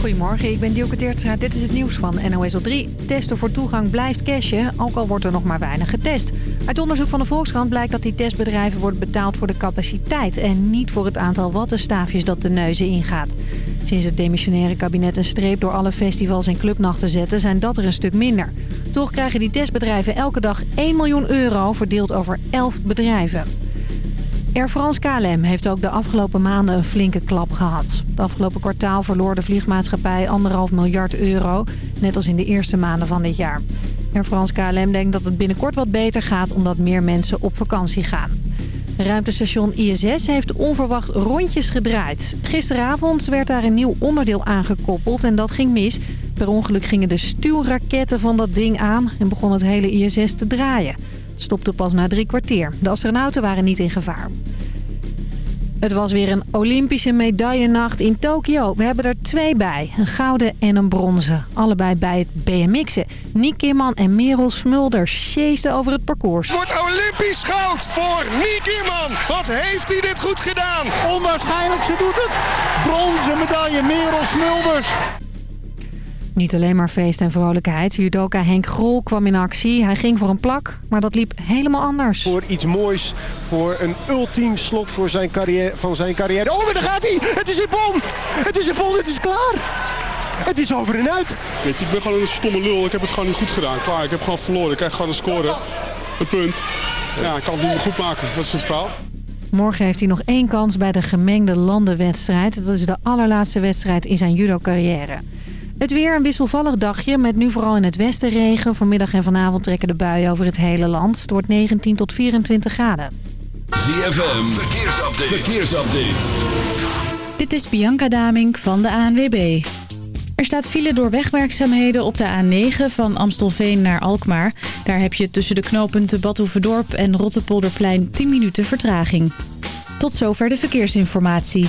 Goedemorgen, ik ben Dielke Teertstra. Dit is het nieuws van NOS op 3. Testen voor toegang blijft cashen, ook al wordt er nog maar weinig getest. Uit onderzoek van de Volkskrant blijkt dat die testbedrijven worden betaald voor de capaciteit... en niet voor het aantal wattenstaafjes dat de neuzen ingaat. Sinds het demissionaire kabinet een streep door alle festivals en clubnachten zetten... zijn dat er een stuk minder. Toch krijgen die testbedrijven elke dag 1 miljoen euro verdeeld over 11 bedrijven. Air France KLM heeft ook de afgelopen maanden een flinke klap gehad. Het afgelopen kwartaal verloor de vliegmaatschappij anderhalf miljard euro, net als in de eerste maanden van dit jaar. Air France KLM denkt dat het binnenkort wat beter gaat omdat meer mensen op vakantie gaan. Ruimtestation ISS heeft onverwacht rondjes gedraaid. Gisteravond werd daar een nieuw onderdeel aangekoppeld en dat ging mis. Per ongeluk gingen de stuurraketten van dat ding aan en begon het hele ISS te draaien stopte pas na drie kwartier. De astronauten waren niet in gevaar. Het was weer een Olympische medaillenacht in Tokio. We hebben er twee bij. Een gouden en een bronzen. Allebei bij het BMX'en. Niek Kimman en Merel Smulders sjeesden over het parcours. Het wordt Olympisch goud voor Niek Kimman. Wat heeft hij dit goed gedaan? Onwaarschijnlijk, ze doet het. Bronzen medaille Merel Smulders. Niet alleen maar feest en vrolijkheid. Judoka Henk Grol kwam in actie. Hij ging voor een plak, maar dat liep helemaal anders. Voor iets moois, voor een ultiem slot voor zijn carrière, van zijn carrière. Oh, maar daar gaat hij! Het is Ippon! Het is Ippon, het is klaar! Het is over en uit. Weet je, ik ben gewoon een stomme lul. Ik heb het gewoon niet goed gedaan. Klaar, ik heb gewoon verloren. Ik krijg gewoon een score. Een punt. Ja, ik kan het niet meer goed maken. Dat is het verhaal. Morgen heeft hij nog één kans bij de gemengde landenwedstrijd. Dat is de allerlaatste wedstrijd in zijn judo-carrière. Het weer een wisselvallig dagje met nu vooral in het westen regen. Vanmiddag en vanavond trekken de buien over het hele land. Het wordt 19 tot 24 graden. ZFM, verkeersupdate. verkeersupdate. Dit is Bianca Damink van de ANWB. Er staat file door wegwerkzaamheden op de A9 van Amstelveen naar Alkmaar. Daar heb je tussen de knooppunten Badhoevedorp en Rottepolderplein 10 minuten vertraging. Tot zover de verkeersinformatie.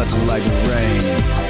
nothing like the rain.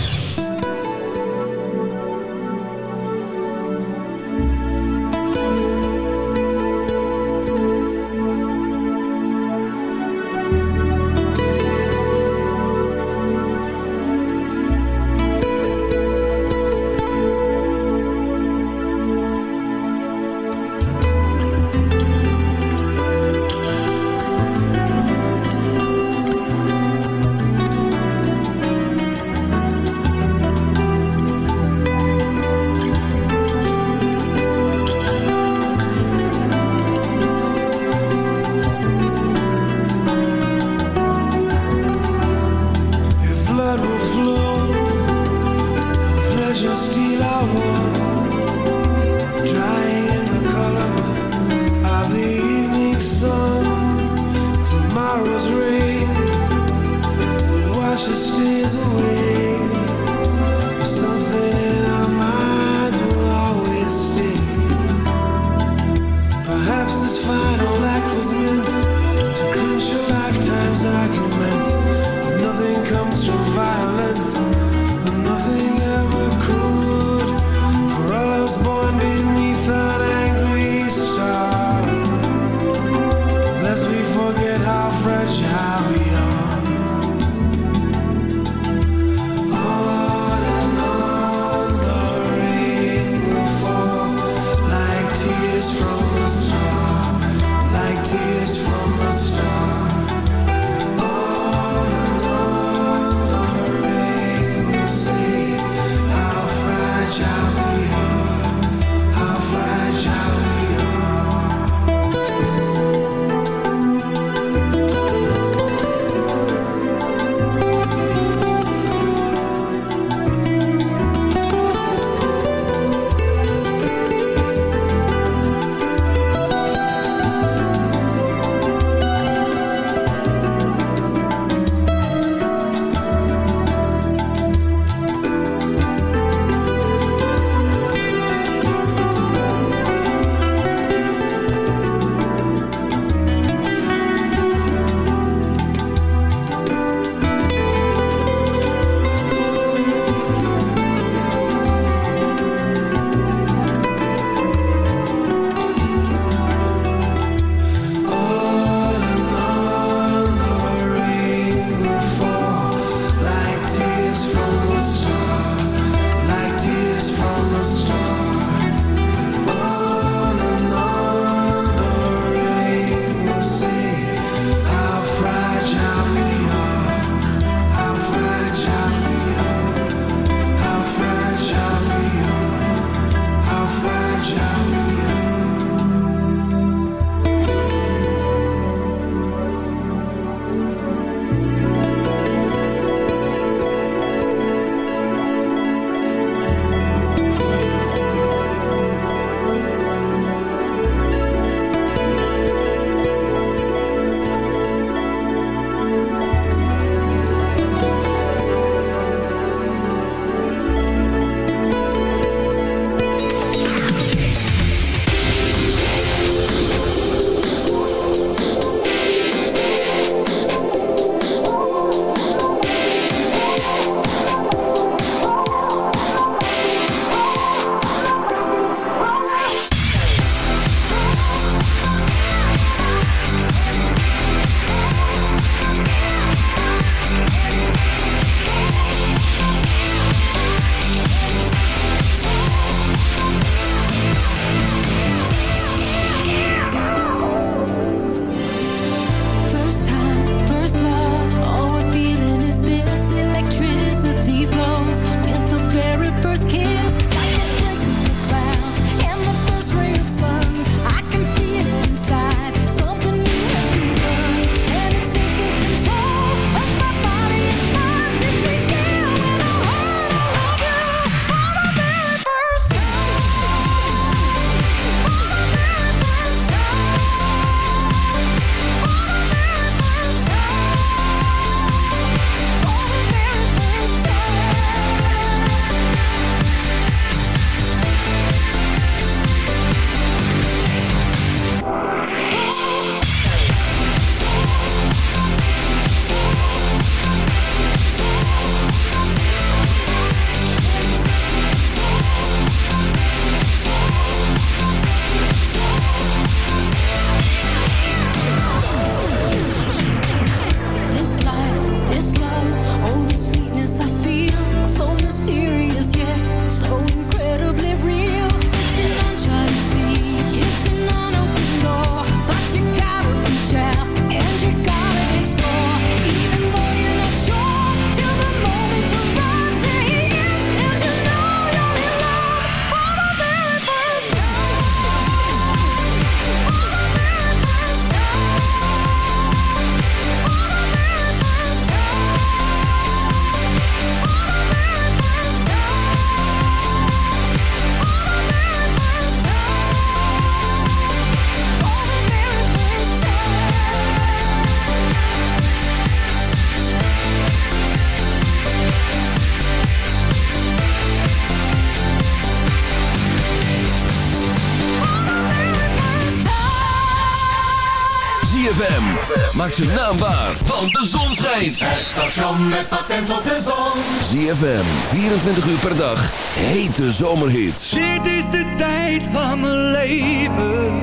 Maak zijn naam waar, want de zon schijnt. Het station met patent op de zon. ZFM, 24 uur per dag. Hete zomerhits. Dit is de tijd van mijn leven.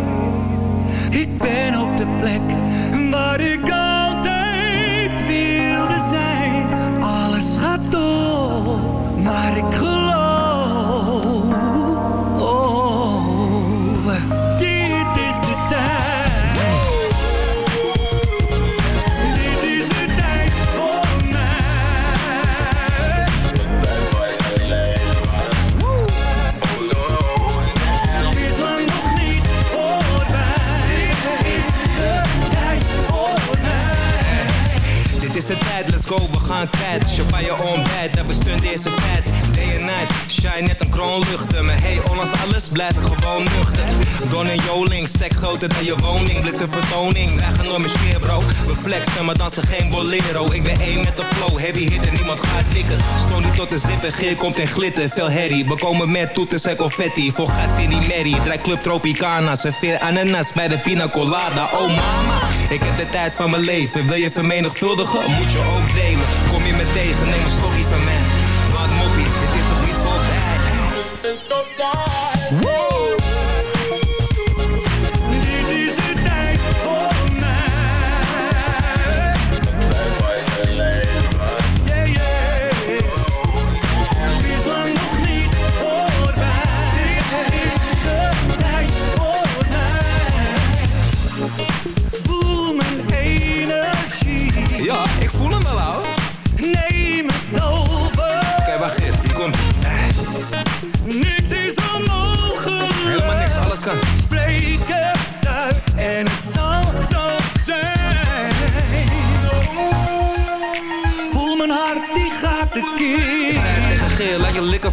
Ik ben op de plek maand tijd. Champagne on bed, dat we stunt is een feit shine net een kroon luchten Maar hey, ondanks alles blijf ik gewoon nuchter. Don en Joling, stek groter dan je woning. Blitz een vertoning, wij gaan door mijn bro. We flexen, maar dansen geen bolero. Ik ben één met de flow, heavy hit en niemand gaat tikken. Stoon niet tot de zippen, geer komt in glitter Veel herrie, we komen met toeters en confetti Voor gas in die merrie, draai club Tropicana Serveer ananas bij de pina colada. Oh mama, ik heb de tijd van mijn leven. Wil je vermenigvuldigen, moet je ook delen. Kom je me tegen, neem een sorry van mij Dit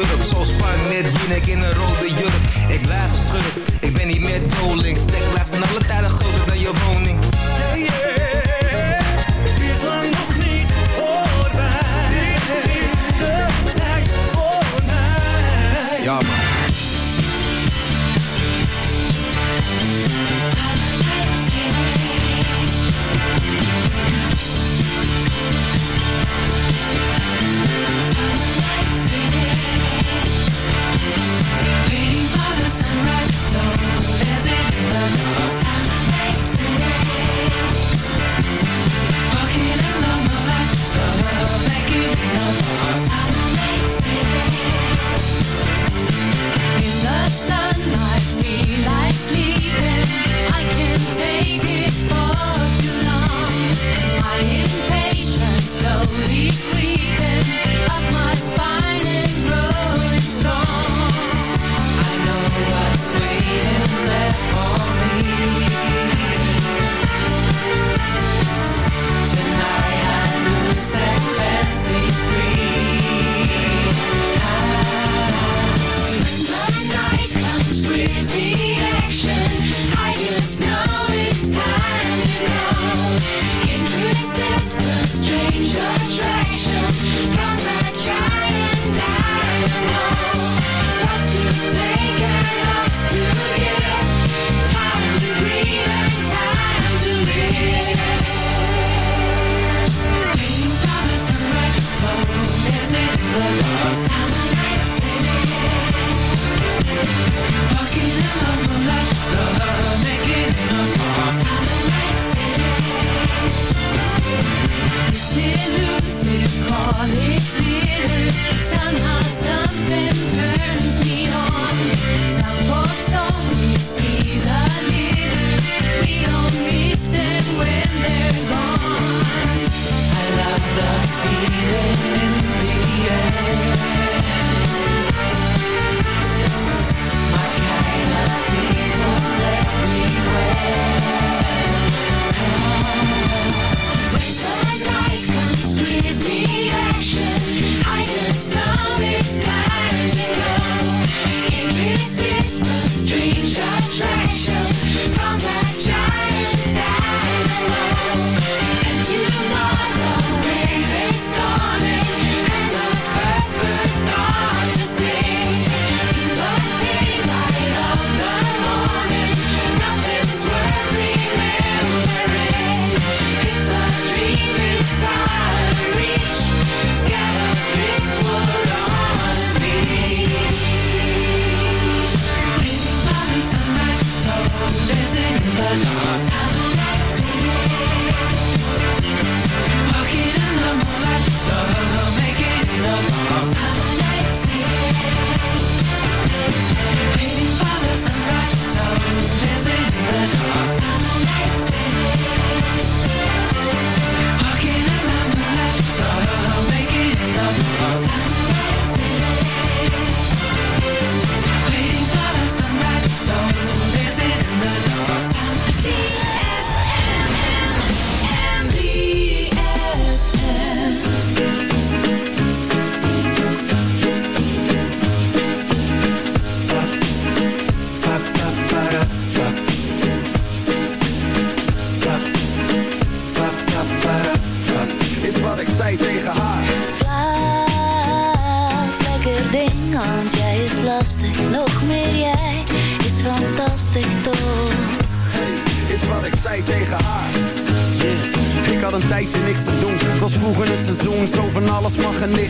Zo spang net Jinek in een rode jurk. Ik blijf een ik ben niet meer trolling Stek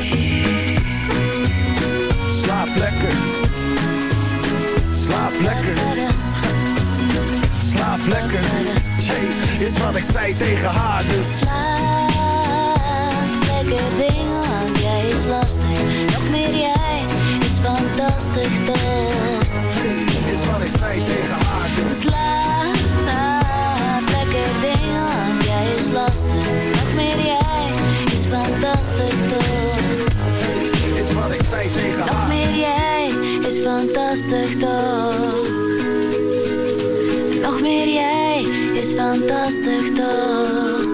"Shh, Slaap lekker. Slaap lekker. Slaap lekker. Is wat ik zei tegen haar, dus. Slaap, lekker ding, want jij is lastig. Nog meer jij is fantastisch toch? Is wat ik zei tegen haar, dus. Slaap, lekker ding, want jij is lastig. Nog meer jij is fantastisch toch? Is wat ik zei tegen Nog haar. meer jij is fantastisch toch? Nog meer jij is fantastisch toch?